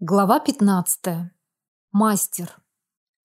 Глава 15. Мастер.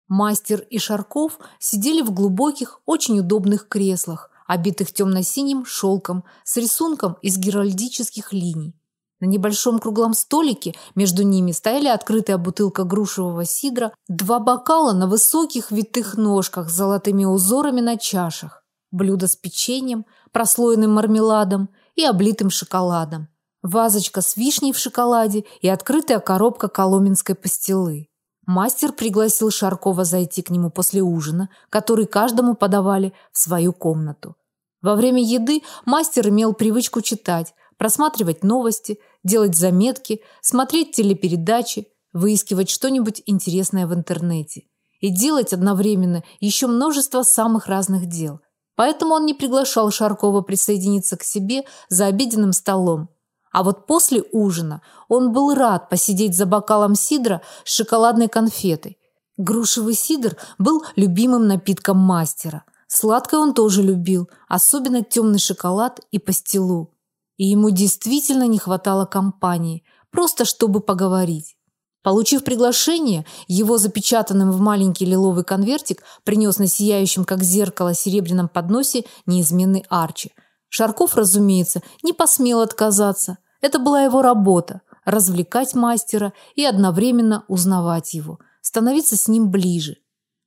Мастер и Шарков сидели в глубоких, очень удобных креслах, обитых темно-синим шелком с рисунком из геральдических линий. На небольшом круглом столике между ними стояли открытая бутылка грушевого сидра, два бокала на высоких витых ножках с золотыми узорами на чашах, блюдо с печеньем, прослоенным мармеладом и облитым шоколадом вазочка с вишней в шоколаде и открытая коробка коломенской пастилы. Мастер пригласил Шаркова зайти к нему после ужина, который каждому подавали в свою комнату. Во время еды мастер имел привычку читать, просматривать новости, делать заметки, смотреть телепередачи, выискивать что-нибудь интересное в интернете и делать одновременно еще множество самых разных дел. Поэтому он не приглашал Шаркова присоединиться к себе за обеденным столом, а вот после ужина он был рад посидеть за бокалом сидра с шоколадной конфетой. Грушевый сидр был любимым напитком мастера. Сладкое он тоже любил, особенно темный шоколад и пастилу. И ему действительно не хватало компании, просто чтобы поговорить. Получив приглашение, его запечатанным в маленький лиловый конвертик принес на сияющем как зеркало серебряном подносе неизменный Арчи – Шарков, разумеется, не посмел отказаться. Это была его работа развлекать мастера и одновременно узнавать его, становиться с ним ближе.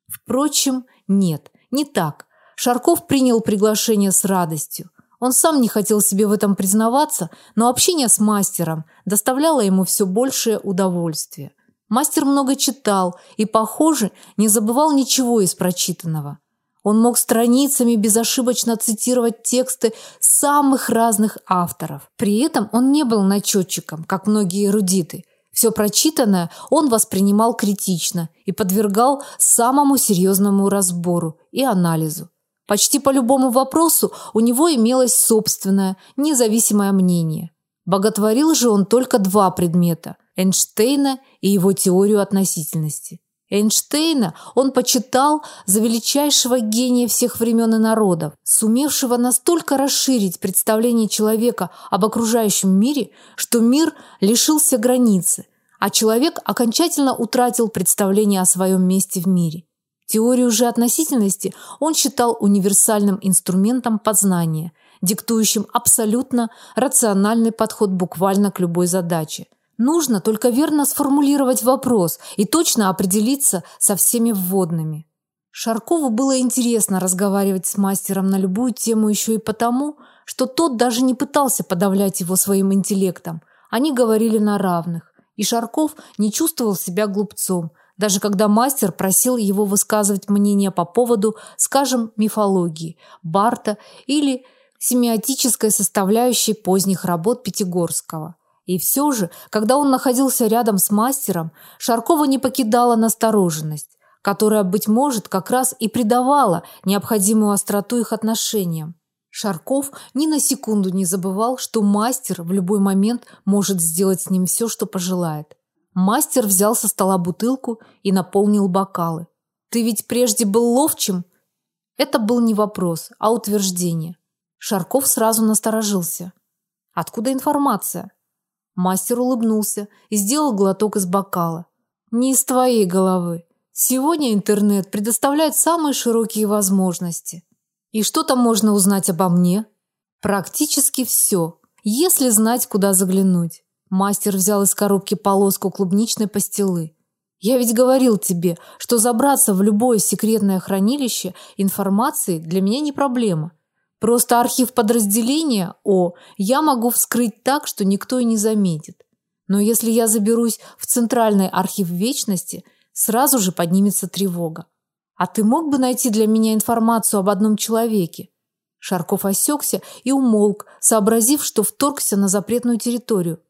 Впрочем, нет, не так. Шарков принял приглашение с радостью. Он сам не хотел себе в этом признаваться, но общение с мастером доставляло ему все большее удовольствие. Мастер много читал и, похоже, не забывал ничего из прочитанного. Он мог страницами безошибочно цитировать тексты самых разных авторов. При этом он не был начетчиком, как многие эрудиты. Все прочитанное он воспринимал критично и подвергал самому серьезному разбору и анализу. Почти по любому вопросу у него имелось собственное, независимое мнение. Боготворил же он только два предмета – Эйнштейна и его теорию относительности. Эйнштейна он почитал за величайшего гения всех времен и народов, сумевшего настолько расширить представление человека об окружающем мире, что мир лишился границы, а человек окончательно утратил представление о своем месте в мире. Теорию же относительности он считал универсальным инструментом познания, диктующим абсолютно рациональный подход буквально к любой задаче – Нужно только верно сформулировать вопрос и точно определиться со всеми вводными. Шаркову было интересно разговаривать с мастером на любую тему еще и потому, что тот даже не пытался подавлять его своим интеллектом. Они говорили на равных, и Шарков не чувствовал себя глупцом, даже когда мастер просил его высказывать мнение по поводу, скажем, мифологии, Барта или семиотической составляющей поздних работ Пятигорского. И все же, когда он находился рядом с мастером, Шаркова не покидала настороженность, которая, быть может, как раз и придавала необходимую остроту их отношениям. Шарков ни на секунду не забывал, что мастер в любой момент может сделать с ним все, что пожелает. Мастер взял со стола бутылку и наполнил бокалы. «Ты ведь прежде был ловчим?» Это был не вопрос, а утверждение. Шарков сразу насторожился. «Откуда информация?» Мастер улыбнулся и сделал глоток из бокала. Не из твоей головы. Сегодня интернет предоставляет самые широкие возможности. И что там можно узнать обо мне? Практически все, если знать, куда заглянуть. Мастер взял из коробки полоску клубничной пастилы. Я ведь говорил тебе, что забраться в любое секретное хранилище информации для меня не проблема. Просто архив подразделения О я могу вскрыть так, что никто и не заметит. Но если я заберусь в центральный архив вечности, сразу же поднимется тревога. А ты мог бы найти для меня информацию об одном человеке? Шарков осекся и умолк, сообразив, что вторгся на запретную территорию.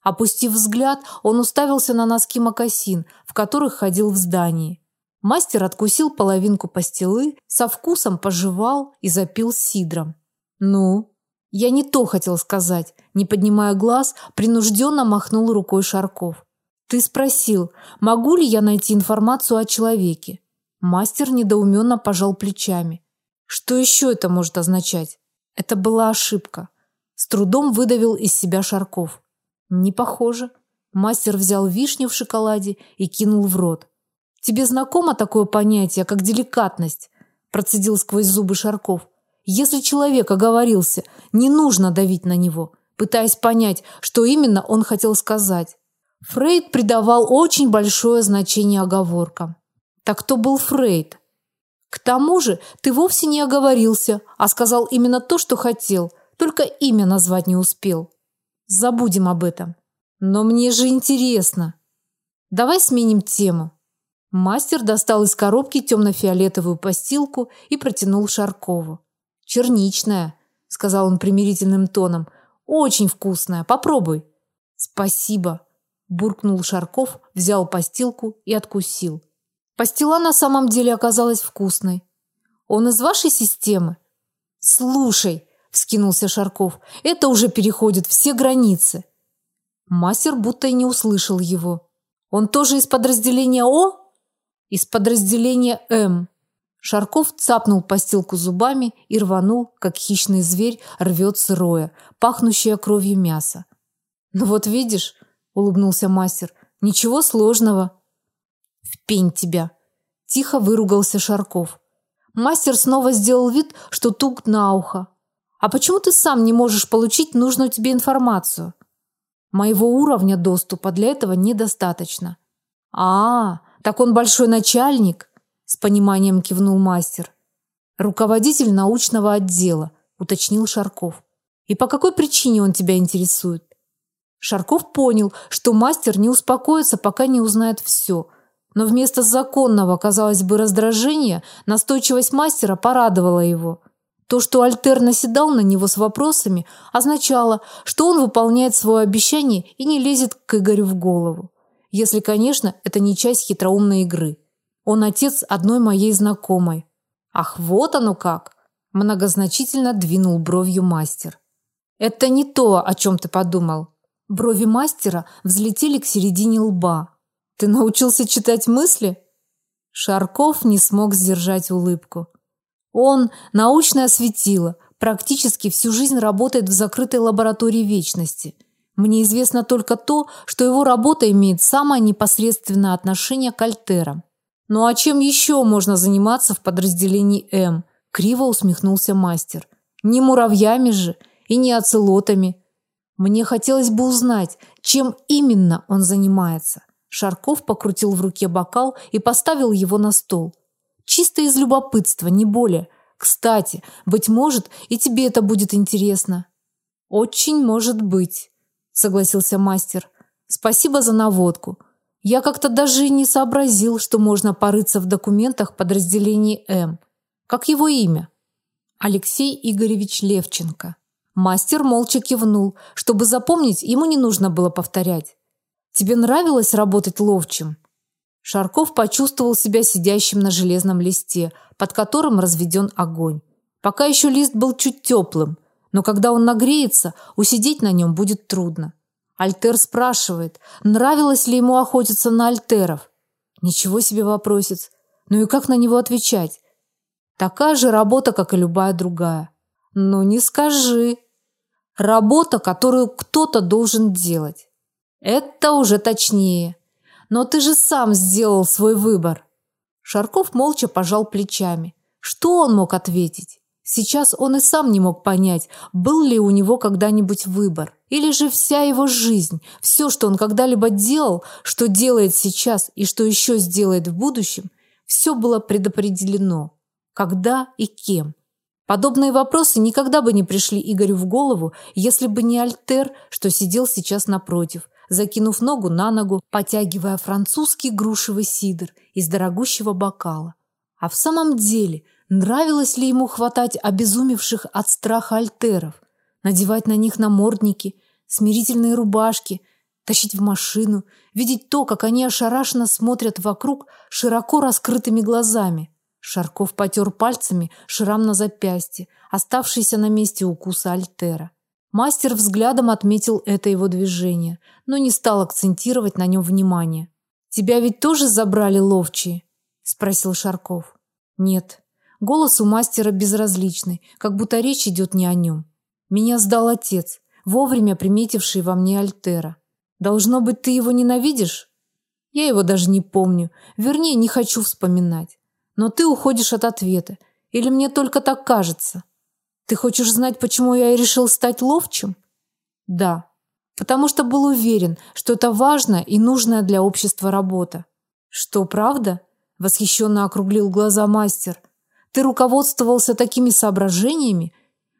Опустив взгляд, он уставился на носки мокасин, в которых ходил в здании. Мастер откусил половинку пастилы, со вкусом пожевал и запил сидром. Ну, я не то хотел сказать, не поднимая глаз, принужденно махнул рукой Шарков. Ты спросил, могу ли я найти информацию о человеке? Мастер недоуменно пожал плечами. Что еще это может означать? Это была ошибка. С трудом выдавил из себя Шарков. Не похоже. Мастер взял вишню в шоколаде и кинул в рот. Тебе знакомо такое понятие, как деликатность? процедил сквозь зубы Шарков. Если человек оговорился, не нужно давить на него, пытаясь понять, что именно он хотел сказать. Фрейд придавал очень большое значение оговоркам. Так кто был Фрейд? К тому же, ты вовсе не оговорился, а сказал именно то, что хотел, только имя назвать не успел. Забудем об этом. Но мне же интересно. Давай сменим тему. Мастер достал из коробки темно-фиолетовую постилку и протянул Шаркову. Черничная, сказал он примирительным тоном. Очень вкусная. Попробуй. Спасибо, буркнул Шарков, взял постилку и откусил. Постила на самом деле оказалась вкусной. Он из вашей системы? Слушай, вскинулся Шарков. Это уже переходит все границы. Мастер будто и не услышал его. Он тоже из подразделения О? Из подразделения М. Шарков цапнул постилку зубами и рванул, как хищный зверь рвет сырое, пахнущее кровью мясо. "Ну вот видишь", улыбнулся мастер. "Ничего сложного". "В пень тебя", тихо выругался Шарков. Мастер снова сделал вид, что тук на ухо. "А почему ты сам не можешь получить нужную тебе информацию?" Моего уровня доступа для этого недостаточно. А, так он большой начальник, с пониманием кивнул мастер. Руководитель научного отдела, уточнил Шарков. И по какой причине он тебя интересует? Шарков понял, что мастер не успокоится, пока не узнает все. Но вместо законного, казалось бы, раздражения, настойчивость мастера порадовала его. То, что Альтер наседал на него с вопросами, означало, что он выполняет свое обещание и не лезет к Игорю в голову. Если, конечно, это не часть хитроумной игры. Он отец одной моей знакомой. Ах, вот оно как, многозначительно двинул бровью мастер. Это не то, о чем ты подумал. Брови мастера взлетели к середине лба. Ты научился читать мысли? Шарков не смог сдержать улыбку. Он научное светило, практически всю жизнь работает в закрытой лаборатории вечности. Мне известно только то, что его работа имеет самое непосредственное отношение к альтерам. Ну а чем еще можно заниматься в подразделении М? Криво усмехнулся мастер. Не муравьями же и не оцелотами. Мне хотелось бы узнать, чем именно он занимается. Шарков покрутил в руке бокал и поставил его на стол. Чисто из любопытства, не более. Кстати, быть может, и тебе это будет интересно. Очень может быть, согласился мастер. Спасибо за наводку. Я как-то даже не сообразил, что можно порыться в документах подразделения М. Как его имя? Алексей Игоревич Левченко. Мастер молча кивнул. Чтобы запомнить, ему не нужно было повторять. Тебе нравилось работать ловчим? Шарков почувствовал себя сидящим на железном листе, под которым разведен огонь. Пока еще лист был чуть теплым, но когда он нагреется, усидеть на нем будет трудно. Альтер спрашивает, нравилось ли ему охотиться на альтеров. Ничего себе вопросец. Ну и как на него отвечать? Такая же работа, как и любая другая. Ну не скажи. Работа, которую кто-то должен делать. Это уже точнее. Но ты же сам сделал свой выбор. Шарков молча пожал плечами. Что он мог ответить? Сейчас он и сам не мог понять, был ли у него когда-нибудь выбор, или же вся его жизнь, все, что он когда-либо делал, что делает сейчас и что еще сделает в будущем, все было предопределено. Когда и кем? Подобные вопросы никогда бы не пришли Игорю в голову, если бы не Альтер, что сидел сейчас напротив, закинув ногу на ногу, потягивая французский грушевый сидр из дорогущего бокала. А в самом деле, нравилось ли ему хватать обезумевших от страха альтеров, надевать на них намордники, смирительные рубашки, тащить в машину, видеть то, как они ошарашенно смотрят вокруг широко раскрытыми глазами. Шарков потер пальцами шрам на запястье, оставшийся на месте укуса альтера. Мастер взглядом отметил это его движение, но не стал акцентировать на нем внимание. Тебя ведь тоже забрали ловчие, спросил Шарков. Нет. Голос у мастера безразличный, как будто речь идет не о нем. Меня сдал отец, вовремя приметивший во мне альтера. Должно быть, ты его ненавидишь? Я его даже не помню. Вернее, не хочу вспоминать. Но ты уходишь от ответа. Или мне только так кажется? Ты хочешь знать, почему я решил стать ловчим? Да. Потому что был уверен, что это важная и нужная для общества работа. Что, правда? Восхищенно округлил глаза мастер. Ты руководствовался такими соображениями?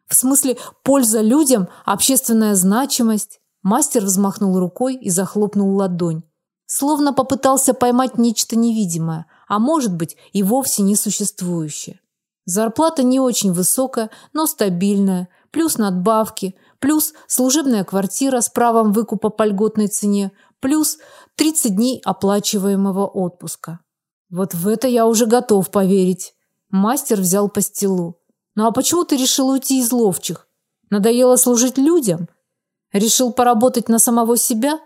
В смысле, польза людям, общественная значимость? Мастер взмахнул рукой и захлопнул ладонь, словно попытался поймать нечто невидимое, а может быть, и вовсе несуществующее. Зарплата не очень высокая, но стабильная, плюс надбавки, плюс служебная квартира с правом выкупа по льготной цене, плюс 30 дней оплачиваемого отпуска. Вот в это я уже готов поверить. Мастер взял пастилу. Ну а почему ты решил уйти из ловчих? Надоело служить людям? Решил поработать на самого себя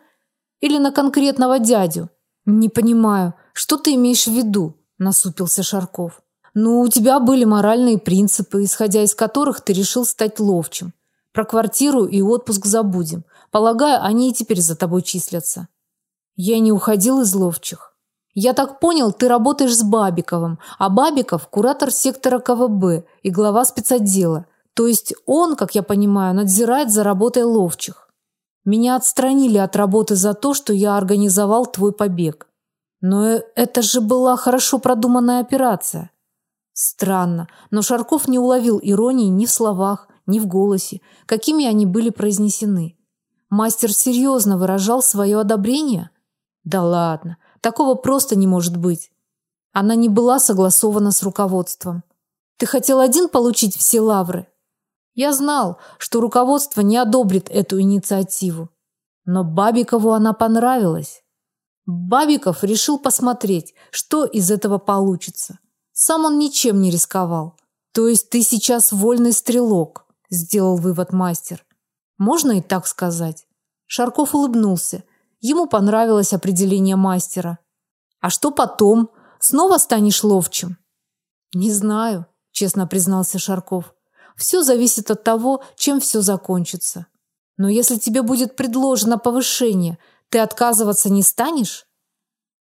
или на конкретного дядю? Не понимаю, что ты имеешь в виду? насупился Шарков. Ну, у тебя были моральные принципы, исходя из которых ты решил стать ловчим. Про квартиру и отпуск забудем. Полагаю, они и теперь за тобой числятся. Я не уходил из ловчих. Я так понял, ты работаешь с Бабиковым, а Бабиков куратор сектора КВБ и глава спецотдела. То есть он, как я понимаю, надзирает за работой ловчих. Меня отстранили от работы за то, что я организовал твой побег. Но это же была хорошо продуманная операция. Странно, но Шарков не уловил иронии ни в словах, ни в голосе, какими они были произнесены. Мастер серьезно выражал свое одобрение? Да ладно, такого просто не может быть. Она не была согласована с руководством. Ты хотел один получить все лавры? Я знал, что руководство не одобрит эту инициативу. Но Бабикову она понравилась. Бабиков решил посмотреть, что из этого получится. Сам он ничем не рисковал. То есть ты сейчас вольный стрелок, сделал вывод мастер. Можно и так сказать. Шарков улыбнулся. Ему понравилось определение мастера. А что потом? Снова станешь ловчим? Не знаю, честно признался Шарков. Все зависит от того, чем все закончится. Но если тебе будет предложено повышение, ты отказываться не станешь?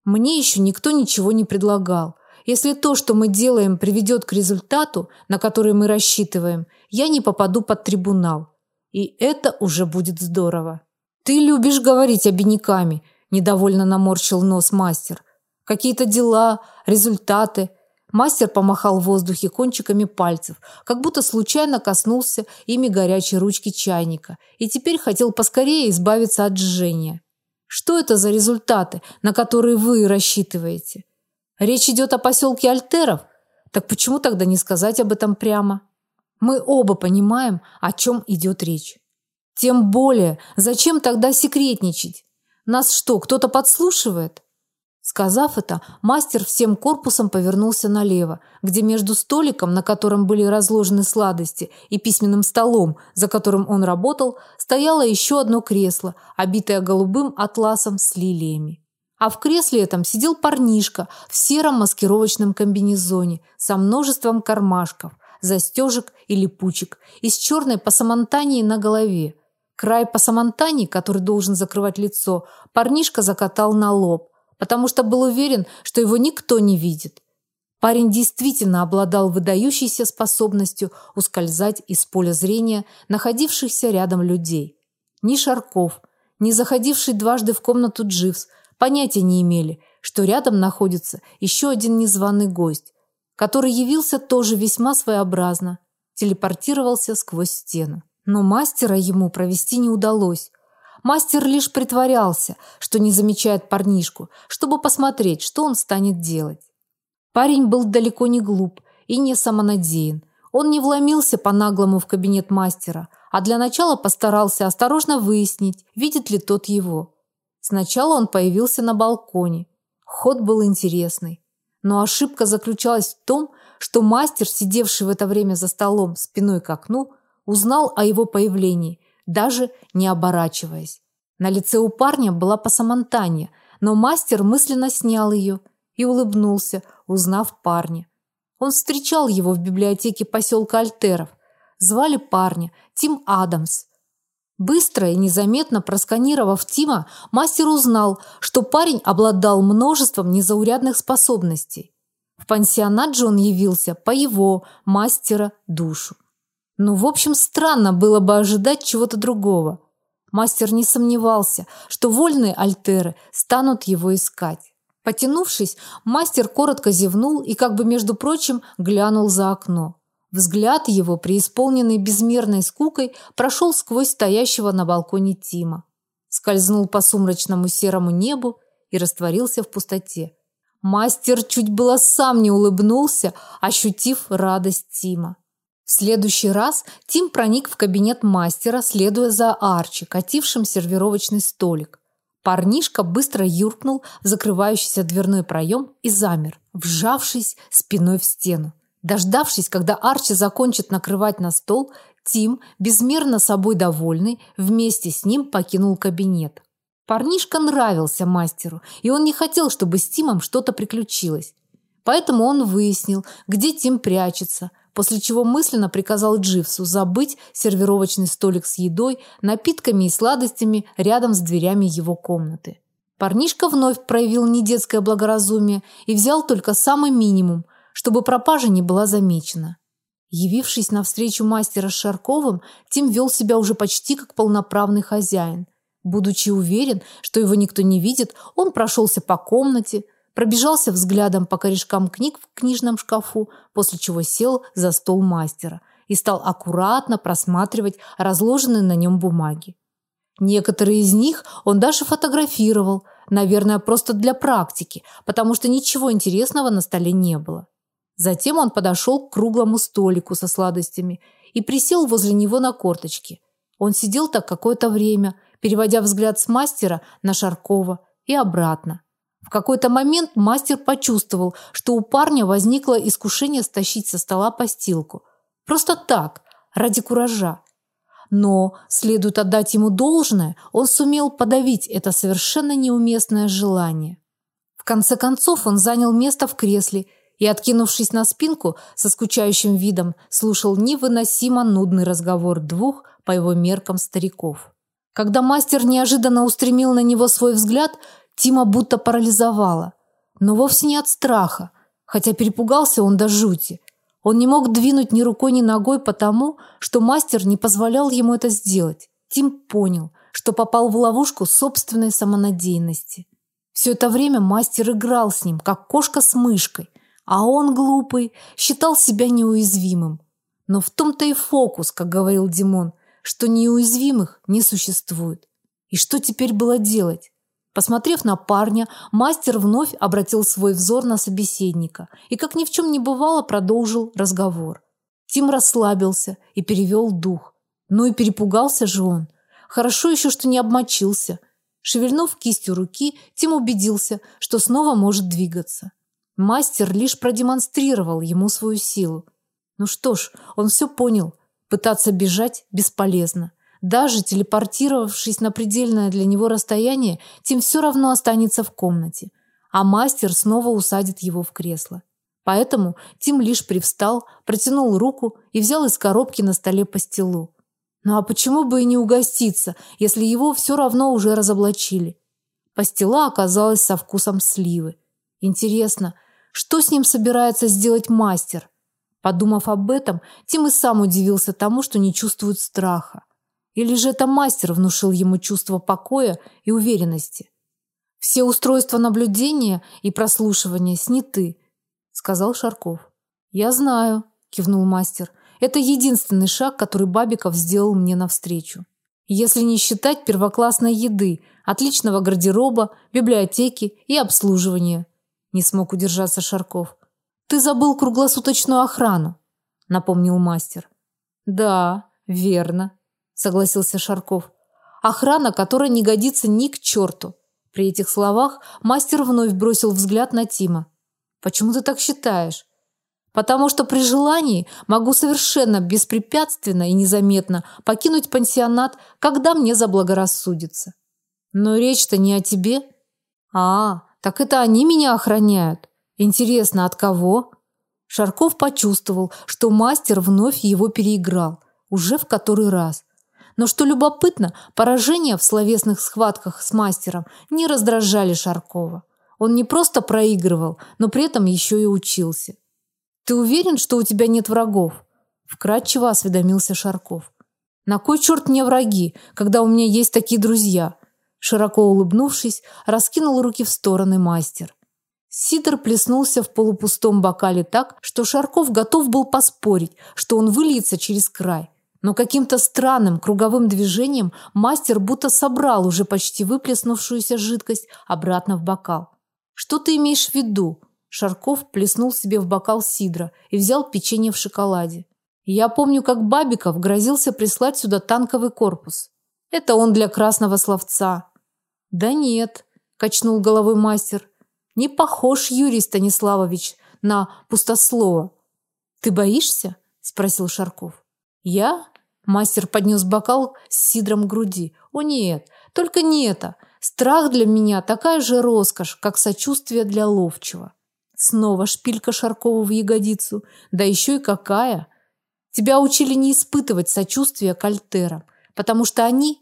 Мне еще никто ничего не предлагал. Если то, что мы делаем, приведет к результату, на который мы рассчитываем, я не попаду под трибунал. И это уже будет здорово. Ты любишь говорить обиняками, недовольно наморщил нос мастер. Какие-то дела, результаты, Мастер помахал в воздухе кончиками пальцев, как будто случайно коснулся ими горячей ручки чайника и теперь хотел поскорее избавиться от жжения. Что это за результаты, на которые вы рассчитываете? Речь идет о поселке Альтеров? Так почему тогда не сказать об этом прямо? Мы оба понимаем, о чем идет речь. Тем более, зачем тогда секретничать? Нас что, кто-то подслушивает? Сказав это, мастер всем корпусом повернулся налево, где между столиком, на котором были разложены сладости, и письменным столом, за которым он работал, стояло еще одно кресло, обитое голубым атласом с лилиями. А в кресле этом сидел парнишка в сером маскировочном комбинезоне со множеством кармашков, застежек и липучек и с черной пасамантанией на голове. Край пасамантании, который должен закрывать лицо, парнишка закатал на лоб – потому что был уверен, что его никто не видит. Парень действительно обладал выдающейся способностью ускользать из поля зрения находившихся рядом людей. Ни Шарков, ни заходивший дважды в комнату Дживс понятия не имели, что рядом находится еще один незваный гость, который явился тоже весьма своеобразно, телепортировался сквозь стену. Но мастера ему провести не удалось. Мастер лишь притворялся, что не замечает парнишку, чтобы посмотреть, что он станет делать. Парень был далеко не глуп и не самонадеян. Он не вломился по-наглому в кабинет мастера, а для начала постарался осторожно выяснить, видит ли тот его. Сначала он появился на балконе. Ход был интересный. Но ошибка заключалась в том, что мастер, сидевший в это время за столом спиной к окну, узнал о его появлении даже не оборачиваясь. На лице у парня была пасамантанья, но мастер мысленно снял ее и улыбнулся, узнав парня. Он встречал его в библиотеке поселка Альтеров. Звали парня Тим Адамс. Быстро и незаметно просканировав Тима, мастер узнал, что парень обладал множеством незаурядных способностей. В пансионат же он явился по его, мастера, душу. Ну, в общем, странно было бы ожидать чего-то другого. Мастер не сомневался, что вольные альтеры станут его искать. Потянувшись, мастер коротко зевнул и как бы между прочим глянул за окно. Взгляд его, преисполненный безмерной скукой, прошел сквозь стоящего на балконе Тима, скользнул по сумрачному серому небу и растворился в пустоте. Мастер чуть было сам не улыбнулся, ощутив радость Тима. В следующий раз Тим проник в кабинет мастера, следуя за Арчи, катившим сервировочный столик. Парнишка быстро юркнул в закрывающийся дверной проем и замер, вжавшись спиной в стену. Дождавшись, когда Арчи закончит накрывать на стол, Тим, безмерно собой довольный, вместе с ним покинул кабинет. Парнишка нравился мастеру, и он не хотел, чтобы с Тимом что-то приключилось. Поэтому он выяснил, где Тим прячется, после чего мысленно приказал Дживсу забыть сервировочный столик с едой, напитками и сладостями рядом с дверями его комнаты. Парнишка вновь проявил недетское благоразумие и взял только самый минимум, чтобы пропажа не была замечена. Явившись навстречу мастера с Шарковым, Тим вел себя уже почти как полноправный хозяин. Будучи уверен, что его никто не видит, он прошелся по комнате, пробежался взглядом по корешкам книг в книжном шкафу, после чего сел за стол мастера и стал аккуратно просматривать разложенные на нем бумаги. Некоторые из них он даже фотографировал, наверное, просто для практики, потому что ничего интересного на столе не было. Затем он подошел к круглому столику со сладостями и присел возле него на корточки. Он сидел так какое-то время, переводя взгляд с мастера на Шаркова и обратно. В какой-то момент мастер почувствовал, что у парня возникло искушение стащить со стола постилку. Просто так, ради куража. Но, следует отдать ему должное, он сумел подавить это совершенно неуместное желание. В конце концов он занял место в кресле и, откинувшись на спинку, со скучающим видом слушал невыносимо нудный разговор двух, по его меркам, стариков. Когда мастер неожиданно устремил на него свой взгляд, Тима будто парализовало, но вовсе не от страха, хотя перепугался он до жути. Он не мог двинуть ни рукой, ни ногой потому, что мастер не позволял ему это сделать. Тим понял, что попал в ловушку собственной самонадеянности. Все это время мастер играл с ним, как кошка с мышкой, а он, глупый, считал себя неуязвимым. Но в том-то и фокус, как говорил Димон, что неуязвимых не существует. И что теперь было делать? Посмотрев на парня, мастер вновь обратил свой взор на собеседника и, как ни в чем не бывало, продолжил разговор. Тим расслабился и перевел дух. Ну и перепугался же он. Хорошо еще, что не обмочился. Шевельнув кистью руки, Тим убедился, что снова может двигаться. Мастер лишь продемонстрировал ему свою силу. Ну что ж, он все понял. Пытаться бежать бесполезно. Даже телепортировавшись на предельное для него расстояние, Тим все равно останется в комнате, а мастер снова усадит его в кресло. Поэтому Тим лишь привстал, протянул руку и взял из коробки на столе пастилу. Ну а почему бы и не угоститься, если его все равно уже разоблачили? Пастила оказалась со вкусом сливы. Интересно, что с ним собирается сделать мастер? Подумав об этом, Тим и сам удивился тому, что не чувствует страха. Или же это мастер внушил ему чувство покоя и уверенности? Все устройства наблюдения и прослушивания сняты, сказал Шарков. Я знаю, кивнул мастер. Это единственный шаг, который Бабиков сделал мне навстречу. Если не считать первоклассной еды, отличного гардероба, библиотеки и обслуживания. Не смог удержаться Шарков. Ты забыл круглосуточную охрану, напомнил мастер. Да, верно, согласился Шарков. Охрана, которая не годится ни к черту. При этих словах мастер вновь бросил взгляд на Тима. Почему ты так считаешь? Потому что при желании могу совершенно беспрепятственно и незаметно покинуть пансионат, когда мне заблагорассудится. Но речь-то не о тебе. А, так это они меня охраняют. Интересно, от кого? Шарков почувствовал, что мастер вновь его переиграл, уже в который раз. Но что любопытно, поражения в словесных схватках с мастером не раздражали Шаркова. Он не просто проигрывал, но при этом еще и учился. Ты уверен, что у тебя нет врагов? вкратчиво осведомился Шарков. На кой черт мне враги, когда у меня есть такие друзья? Широко улыбнувшись, раскинул руки в стороны мастер. Сидор плеснулся в полупустом бокале так, что Шарков готов был поспорить, что он выльется через край. Но каким-то странным круговым движением мастер будто собрал уже почти выплеснувшуюся жидкость обратно в бокал. Что ты имеешь в виду? Шарков плеснул себе в бокал сидра и взял печенье в шоколаде. Я помню, как Бабиков грозился прислать сюда танковый корпус. Это он для красного словца. Да нет, качнул головой мастер. Не похож Юрий Станиславович на пустослова. Ты боишься? спросил Шарков. Я? Мастер поднес бокал с сидром груди. О нет, только не это. Страх для меня такая же роскошь, как сочувствие для ловчего. Снова шпилька Шаркову в ягодицу, да еще и какая! Тебя учили не испытывать сочувствия к альтерам, потому что они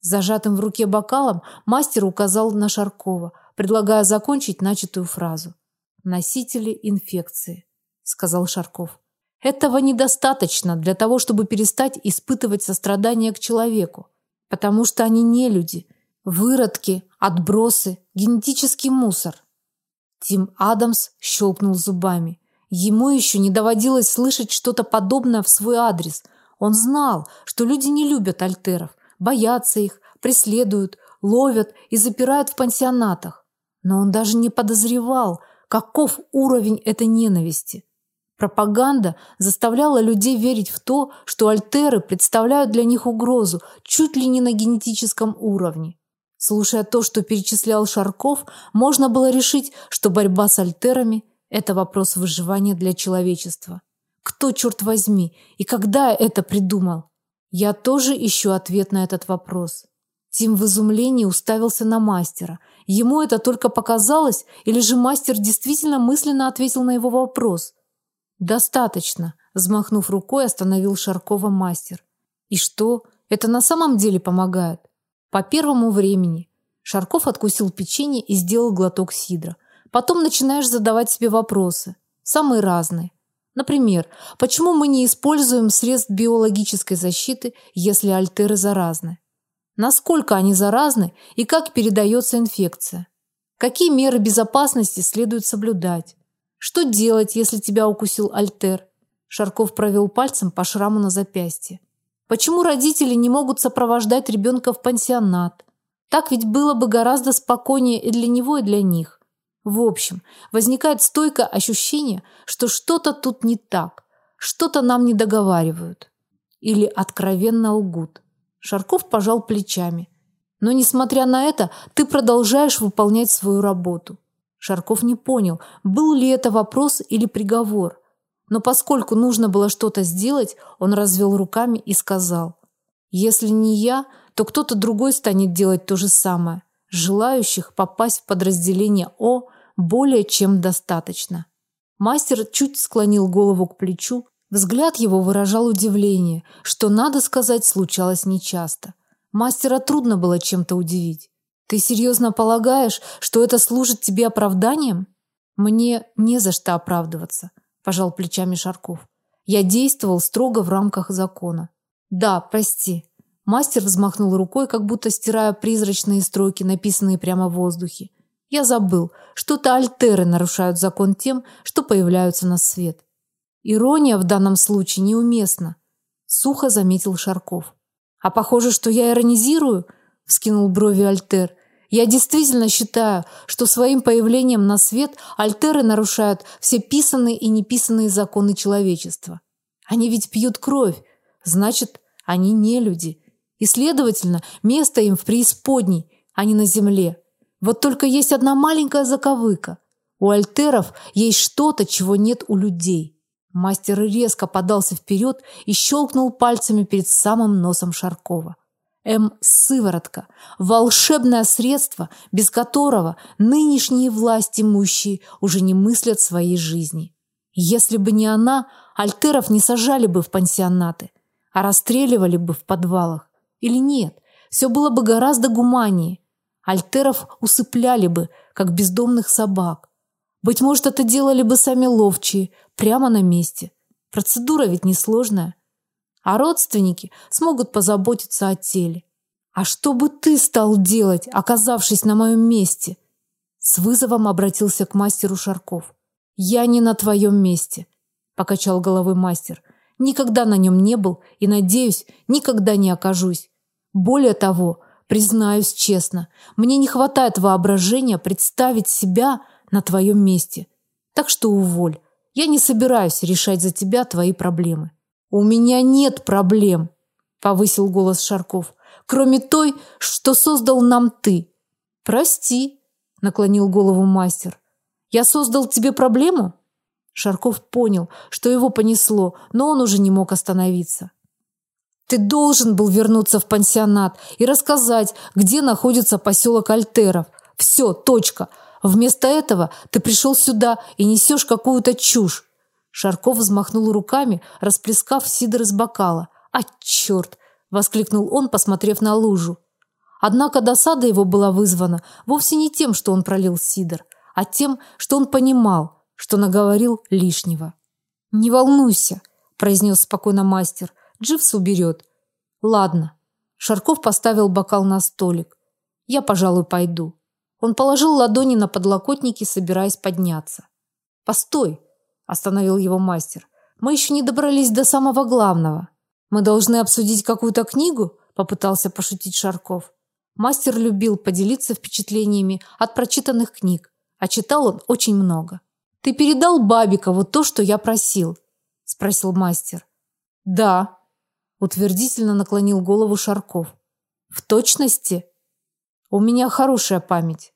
зажатым в руке бокалом мастер указал на Шаркова, предлагая закончить начатую фразу. Носители инфекции, сказал Шарков. Этого недостаточно для того, чтобы перестать испытывать сострадание к человеку, потому что они не люди, выродки, отбросы, генетический мусор. Тим Адамс щелкнул зубами. Ему еще не доводилось слышать что-то подобное в свой адрес. Он знал, что люди не любят альтеров, боятся их, преследуют, ловят и запирают в пансионатах. Но он даже не подозревал, каков уровень этой ненависти. Пропаганда заставляла людей верить в то, что альтеры представляют для них угрозу чуть ли не на генетическом уровне. Слушая то, что перечислял Шарков, можно было решить, что борьба с альтерами это вопрос выживания для человечества. Кто, черт возьми, и когда это придумал? Я тоже ищу ответ на этот вопрос. Тим в изумлении уставился на мастера. Ему это только показалось, или же мастер действительно мысленно ответил на его вопрос? Достаточно, взмахнув рукой, остановил Шаркова мастер. И что? Это на самом деле помогает? По первому времени. Шарков откусил печенье и сделал глоток сидра. Потом начинаешь задавать себе вопросы, самые разные. Например, почему мы не используем средств биологической защиты, если альтеры заразны? Насколько они заразны и как передается инфекция? Какие меры безопасности следует соблюдать? Что делать, если тебя укусил альтер? Шарков провел пальцем по шраму на запястье. Почему родители не могут сопровождать ребенка в пансионат? Так ведь было бы гораздо спокойнее и для него, и для них. В общем, возникает стойкое ощущение, что что-то тут не так, что-то нам не договаривают или откровенно лгут. Шарков пожал плечами. Но несмотря на это, ты продолжаешь выполнять свою работу. Шарков не понял, был ли это вопрос или приговор. Но поскольку нужно было что-то сделать, он развел руками и сказал: "Если не я, то кто-то другой станет делать то же самое. Желающих попасть в подразделение О более чем достаточно. Мастер чуть склонил голову к плечу, взгляд его выражал удивление, что надо сказать, случалось нечасто. Мастера трудно было чем-то удивить. Ты серьезно полагаешь, что это служит тебе оправданием? Мне не за что оправдываться, пожал плечами Шарков. Я действовал строго в рамках закона. Да, прости. Мастер взмахнул рукой, как будто стирая призрачные строки, написанные прямо в воздухе. Я забыл, что-то альтеры нарушают закон тем, что появляются на свет. Ирония в данном случае неуместна, сухо заметил Шарков. А похоже, что я иронизирую, вскинул брови альтер. Я действительно считаю, что своим появлением на свет альтеры нарушают все писанные и неписанные законы человечества. Они ведь пьют кровь, значит, они не люди. И следовательно, место им в преисподней, а не на земле. Вот только есть одна маленькая заковыка. У альтеров есть что-то, чего нет у людей. Мастер резко подался вперед и щелкнул пальцами перед самым носом Шаркова. М-сыворотка – волшебное средство, без которого нынешние власть имущие уже не мыслят своей жизни. Если бы не она, альтеров не сажали бы в пансионаты, а расстреливали бы в подвалах. Или нет? Все было бы гораздо гуманнее. Альтеров усыпляли бы, как бездомных собак. Быть может, это делали бы сами ловчие, прямо на месте. Процедура ведь несложная. А родственники смогут позаботиться о теле. А что бы ты стал делать, оказавшись на моем месте? С вызовом обратился к мастеру Шарков. Я не на твоем месте, покачал головой мастер. Никогда на нем не был и надеюсь, никогда не окажусь. Более того, признаюсь честно, мне не хватает воображения представить себя на твоем месте. Так что уволь. Я не собираюсь решать за тебя твои проблемы. У меня нет проблем, повысил голос Шарков, кроме той, что создал нам ты. Прости, наклонил голову мастер. Я создал тебе проблему? Шарков понял, что его понесло, но он уже не мог остановиться. Ты должен был вернуться в пансионат и рассказать, где находится поселок Альтеров. Все, точка. Вместо этого ты пришел сюда и несешь какую-то чушь. Шарков взмахнул руками, расплескав сидр из бокала. А черт! воскликнул он, посмотрев на лужу. Однако досада его была вызвана вовсе не тем, что он пролил сидр, а тем, что он понимал, что наговорил лишнего. Не волнуйся, произнес спокойно мастер. Дживс уберет. Ладно. Шарков поставил бокал на столик. Я, пожалуй, пойду. Он положил ладони на подлокотники, собираясь подняться. Постой, остановил его мастер. Мы еще не добрались до самого главного. Мы должны обсудить какую-то книгу, попытался пошутить Шарков. Мастер любил поделиться впечатлениями от прочитанных книг, а читал он очень много. Ты передал Бабикову то, что я просил? спросил мастер. Да, утвердительно наклонил голову Шарков. В точности? У меня хорошая память.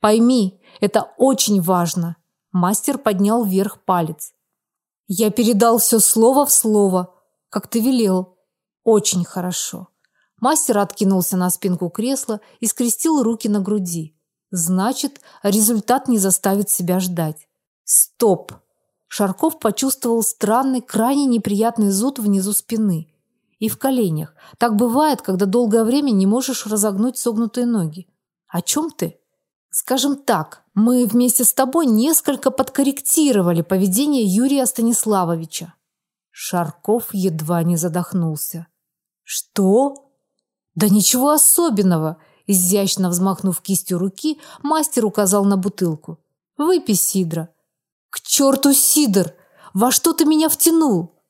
Пойми, это очень важно. Мастер поднял вверх палец. Я передал все слово в слово, как ты велел. Очень хорошо. Мастер откинулся на спинку кресла и скрестил руки на груди. Значит, результат не заставит себя ждать. Стоп. Шарков почувствовал странный, крайне неприятный зуд внизу спины и в коленях. Так бывает, когда долгое время не можешь разогнуть согнутые ноги. О чем ты? Скажем так, мы вместе с тобой несколько подкорректировали поведение Юрия Станиславовича. Шарков едва не задохнулся. Что? Да ничего особенного, изящно взмахнув кистью руки, мастер указал на бутылку. Выпей сидра. К черту сидр! Во что ты меня втянул?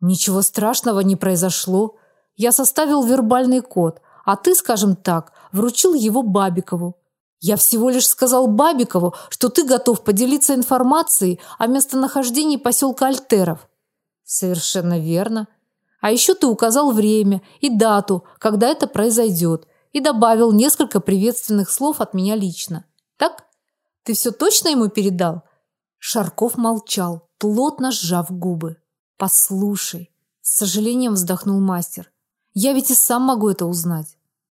Ничего страшного не произошло. Я составил вербальный код, а ты, скажем так, вручил его Бабикову. Я всего лишь сказал Бабикову, что ты готов поделиться информацией о местонахождении поселка Альтеров. Совершенно верно. А еще ты указал время и дату, когда это произойдет, и добавил несколько приветственных слов от меня лично. Так? Ты все точно ему передал? Шарков молчал, плотно сжав губы. Послушай, с сожалением вздохнул мастер. Я ведь и сам могу это узнать.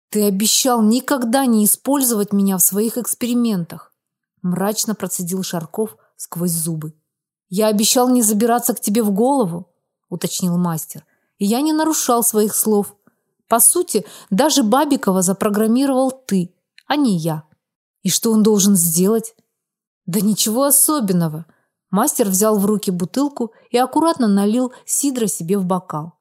Ты обещал никогда не использовать меня в своих экспериментах, мрачно процедил Шарков сквозь зубы. Я обещал не забираться к тебе в голову, уточнил мастер. И я не нарушал своих слов. По сути, даже Бабикова запрограммировал ты, а не я. И что он должен сделать? Да ничего особенного. Мастер взял в руки бутылку и аккуратно налил сидра себе в бокал.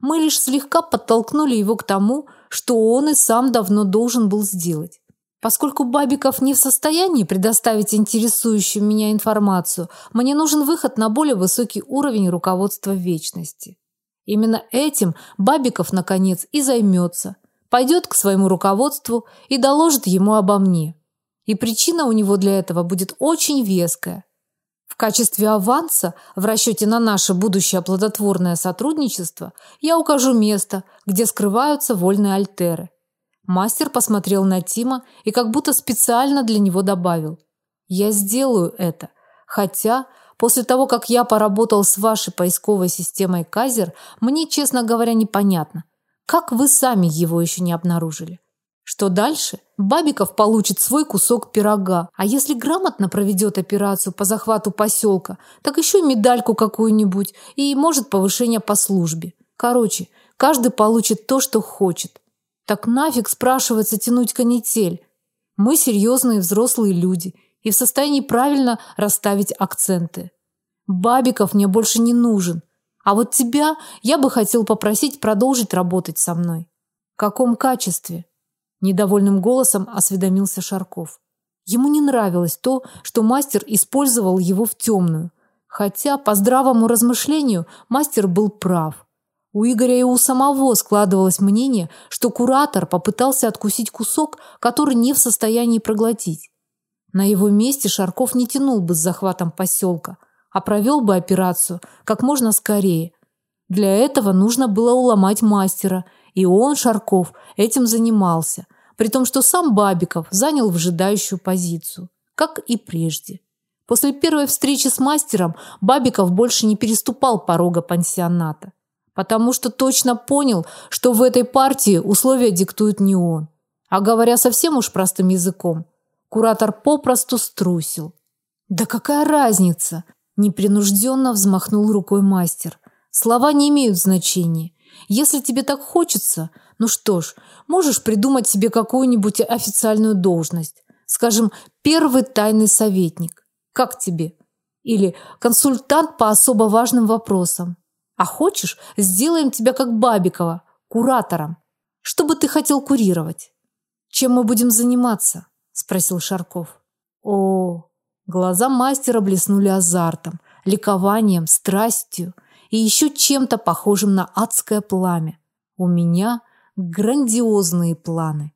Мы лишь слегка подтолкнули его к тому, что он и сам давно должен был сделать. Поскольку Бабиков не в состоянии предоставить интересующую меня информацию, мне нужен выход на более высокий уровень руководства вечности. Именно этим Бабиков наконец и займется. Пойдет к своему руководству и доложит ему обо мне. И причина у него для этого будет очень веская. Качестве аванса в расчете на наше будущее плодотворное сотрудничество я укажу место, где скрываются вольные альтеры. Мастер посмотрел на Тима и как будто специально для него добавил: "Я сделаю это, хотя после того, как я поработал с вашей поисковой системой Казер, мне, честно говоря, непонятно, как вы сами его еще не обнаружили". Что дальше? Бабиков получит свой кусок пирога, а если грамотно проведет операцию по захвату поселка, так еще медальку какую-нибудь и может повышение по службе. Короче, каждый получит то, что хочет. Так нафиг спрашивается тянуть канитель? Мы серьезные взрослые люди и в состоянии правильно расставить акценты. Бабиков мне больше не нужен. А вот тебя я бы хотел попросить продолжить работать со мной. В каком качестве? Недовольным голосом осведомился Шарков. Ему не нравилось то, что мастер использовал его в темную, хотя по здравому размышлению мастер был прав. У Игоря и у самого складывалось мнение, что куратор попытался откусить кусок, который не в состоянии проглотить. На его месте Шарков не тянул бы с захватом поселка, а провел бы операцию как можно скорее. Для этого нужно было уломать мастера, и он, Шарков, этим занимался, при том, что сам Бабиков занял выжидающую позицию, как и прежде. После первой встречи с мастером Бабиков больше не переступал порога пансионата потому что точно понял, что в этой партии условия диктует не он. А говоря совсем уж простым языком, куратор попросту струсил. Да какая разница? непринужденно взмахнул рукой мастер. Слова не имеют значения. Если тебе так хочется, ну что ж, можешь придумать себе какую-нибудь официальную должность. Скажем, первый тайный советник. Как тебе? Или консультант по особо важным вопросам. А хочешь, сделаем тебя как Бабикова, куратором. Что бы ты хотел курировать? Чем мы будем заниматься? спросил Шарков. О, глаза мастера блеснули азартом, ликованием, страстью и еще чем-то похожим на адское пламя. У меня грандиозные планы.